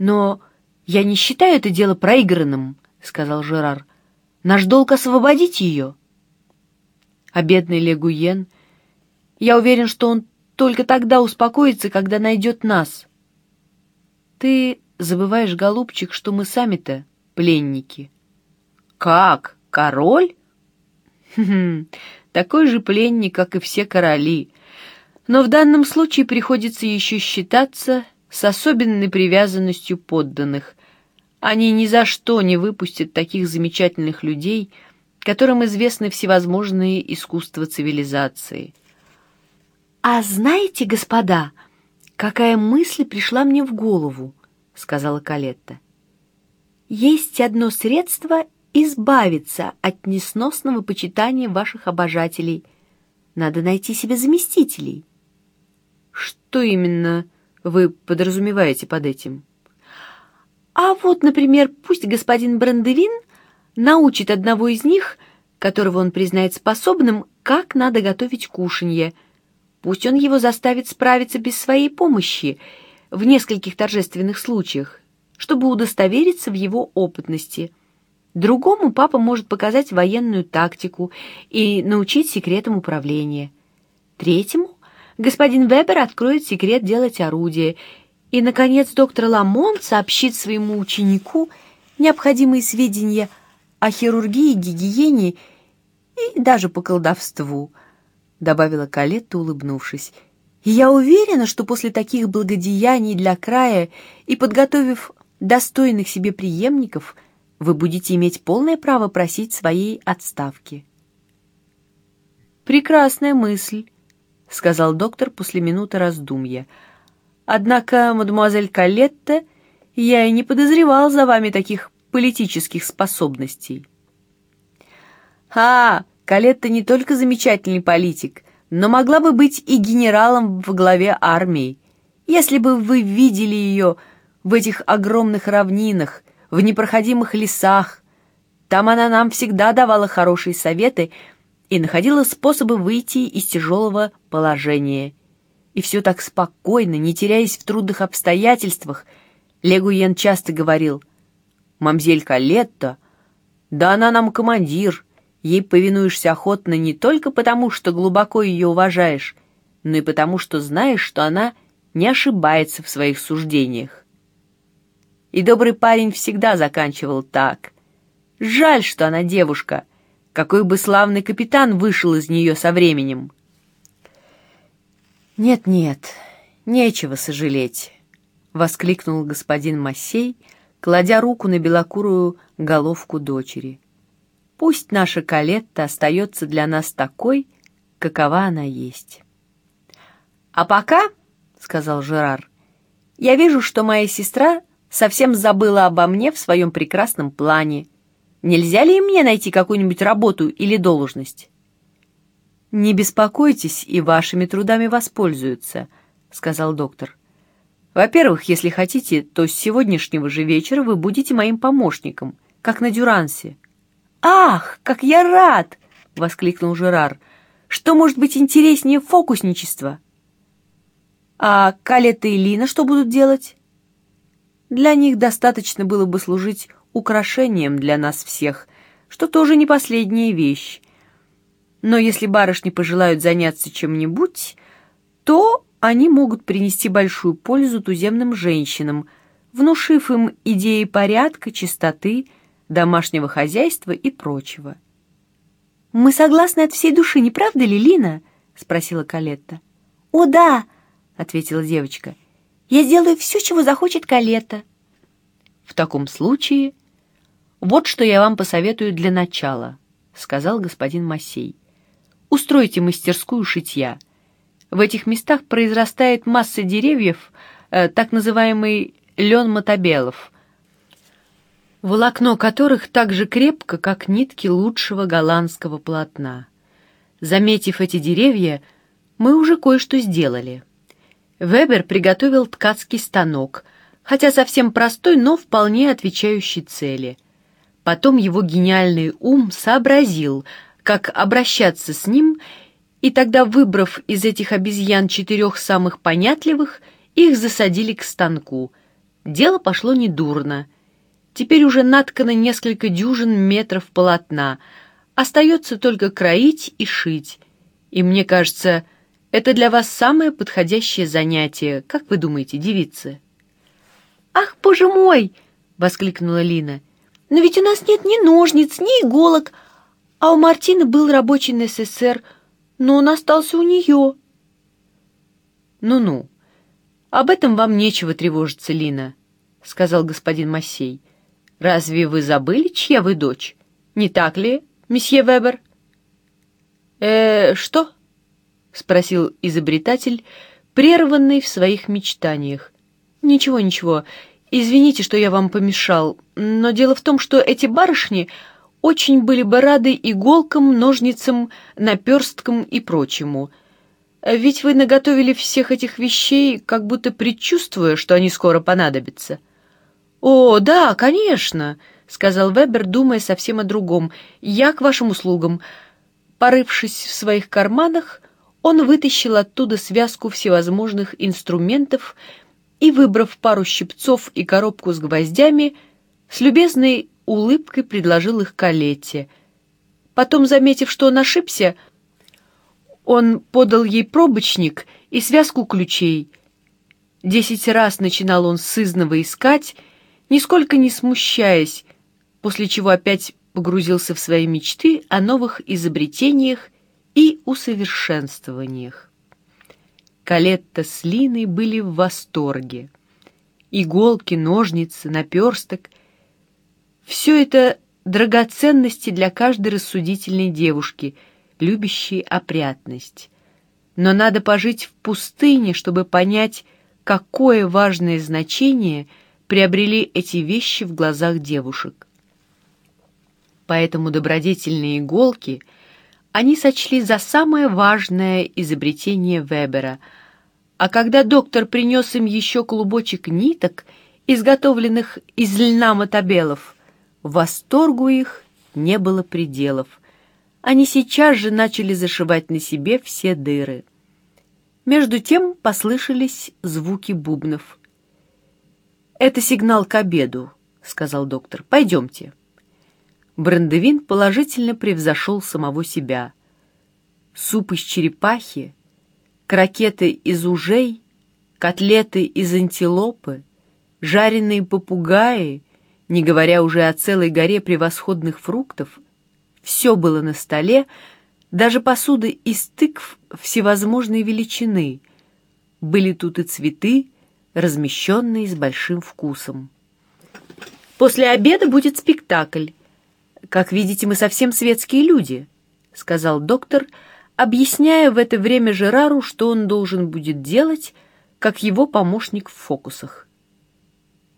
«Но я не считаю это дело проигранным», — сказал Жерар. «Наш долг освободить ее». А бедный Легуен, я уверен, что он только тогда успокоится, когда найдет нас. Ты забываешь, голубчик, что мы сами-то пленники. Как? Король? Такой же пленник, как и все короли. Но в данном случае приходится еще считаться с особенной привязанностью подданных. Они ни за что не выпустят таких замечательных людей, которым известны всевозможные искусства цивилизации. «А знаете, господа, какая мысль пришла мне в голову?» — сказала Калетта. «Есть одно средство избавиться от несносного почитания ваших обожателей. Надо найти себе заместителей». «Что именно вы подразумеваете под этим?» «А вот, например, пусть господин Брандевин научит одного из них, которого он признает способным, как надо готовить кушанье. Пусть он его заставит справиться без своей помощи в нескольких торжественных случаях, чтобы удостовериться в его опытности. Другому папа может показать военную тактику и научить секретам управления. Третьему господин Вебер откроет секрет делать орудие. И, наконец, доктор Ламон сообщит своему ученику необходимые сведения о хирургии, гигиене и даже по колдовству, добавила Калетта, улыбнувшись. И я уверена, что после таких благодеяний для края и подготовив достойных себе преемников, вы будете иметь полное право просить своей отставки. «Прекрасная мысль», — сказал доктор после минуты раздумья. «Однако, мадемуазель Калетта, я и не подозревал за вами таких политических способностей». «А, Калетта не только замечательный политик, но могла бы быть и генералом в главе армии. Если бы вы видели ее в этих огромных равнинах, в непроходимых лесах, там она нам всегда давала хорошие советы и находила способы выйти из тяжелого положения. И все так спокойно, не теряясь в трудных обстоятельствах. Легуен часто говорил, «Мамзель Калетта, да она нам командир, Ей повинуешься охотно не только потому, что глубоко ее уважаешь, но и потому, что знаешь, что она не ошибается в своих суждениях. И добрый парень всегда заканчивал так. Жаль, что она девушка. Какой бы славный капитан вышел из нее со временем. «Нет-нет, нечего сожалеть», — воскликнул господин Массей, кладя руку на белокурую головку дочери. Пусть наша Калетта остается для нас такой, какова она есть. «А пока, — сказал Жерар, — я вижу, что моя сестра совсем забыла обо мне в своем прекрасном плане. Нельзя ли мне найти какую-нибудь работу или должность?» «Не беспокойтесь, и вашими трудами воспользуются», — сказал доктор. «Во-первых, если хотите, то с сегодняшнего же вечера вы будете моим помощником, как на Дюрансе. «Ах, как я рад!» — воскликнул Жерар. «Что может быть интереснее фокусничества?» «А Калета и Лина что будут делать?» «Для них достаточно было бы служить украшением для нас всех, что тоже не последняя вещь. Но если барышни пожелают заняться чем-нибудь, то они могут принести большую пользу туземным женщинам, внушив им идеи порядка, чистоты, домашнего хозяйства и прочего. «Мы согласны от всей души, не правда ли, Лина?» — спросила Калетта. «О, да!» — ответила девочка. «Я сделаю все, чего захочет Калетта». «В таком случае, вот что я вам посоветую для начала», — сказал господин Массей. «Устройте мастерскую шитья. В этих местах произрастает масса деревьев, э, так называемый лен мотобелов — волокно которых так же крепко, как нитки лучшего голландского полотна. Заметив эти деревья, мы уже кое-что сделали. Вебер приготовил ткацкий станок, хотя совсем простой, но вполне отвечающий цели. Потом его гениальный ум сообразил, как обращаться с ним, и тогда, выбрав из этих обезьян четырех самых понятливых, их засадили к станку — Дело пошло недурно. Теперь уже наткано несколько дюжин метров полотна. Остается только кроить и шить. И мне кажется, это для вас самое подходящее занятие. Как вы думаете, девицы? «Ах, боже мой!» — воскликнула Лина. «Но ведь у нас нет ни ножниц, ни иголок, а у Мартины был рабочий НССР, но он остался у нее». «Ну-ну, об этом вам нечего тревожиться, Лина», — сказал господин Массей. «Разве вы забыли, чья вы дочь? Не так ли, месье Вебер?» «Э, что?» — спросил изобретатель, прерванный в своих мечтаниях. «Ничего, ничего. Извините, что я вам помешал, но дело в том, что эти барышни очень были бы рады иголкам, ножницам, наперсткам и прочему. Ведь вы наготовили всех этих вещей, как будто предчувствуя, что они скоро понадобятся». «О, да, конечно», — сказал Вебер, думая совсем о другом. «Я к вашим услугам». Порывшись в своих карманах, он вытащил оттуда связку всевозможных инструментов и, выбрав пару щипцов и коробку с гвоздями, с любезной улыбкой предложил их Калете. Потом, заметив, что он ошибся, он подал ей пробочник и связку ключей. Десять раз начинал он сызново искать, нисколько не смущаясь, после чего опять погрузился в свои мечты о новых изобретениях и усовершенствованиях. Калетта с Линой были в восторге. Иголки, ножницы, наперсток — все это драгоценности для каждой рассудительной девушки, любящей опрятность. Но надо пожить в пустыне, чтобы понять, какое важное значение приобрели эти вещи в глазах девушек. Поэтому добродетельные иголки — они сочли за самое важное изобретение Вебера, а когда доктор принес им еще клубочек ниток, изготовленных из льна мотобелов, восторгу их не было пределов. Они сейчас же начали зашивать на себе все дыры. Между тем послышались звуки бубнов. «Это сигнал к обеду», — сказал доктор. «Пойдемте». Брандевин положительно превзошел самого себя. Суп из черепахи, крокеты из ужей, котлеты из антилопы, жареные попугаи, не говоря уже о целой горе превосходных фруктов, все было на столе, даже посуда из тыкв всевозможной величины. Были тут и цветы, размещенные с большим вкусом. После обеда будет спектакль. «Как видите, мы совсем светские люди», — сказал доктор, объясняя в это время Жерару, что он должен будет делать, как его помощник в фокусах.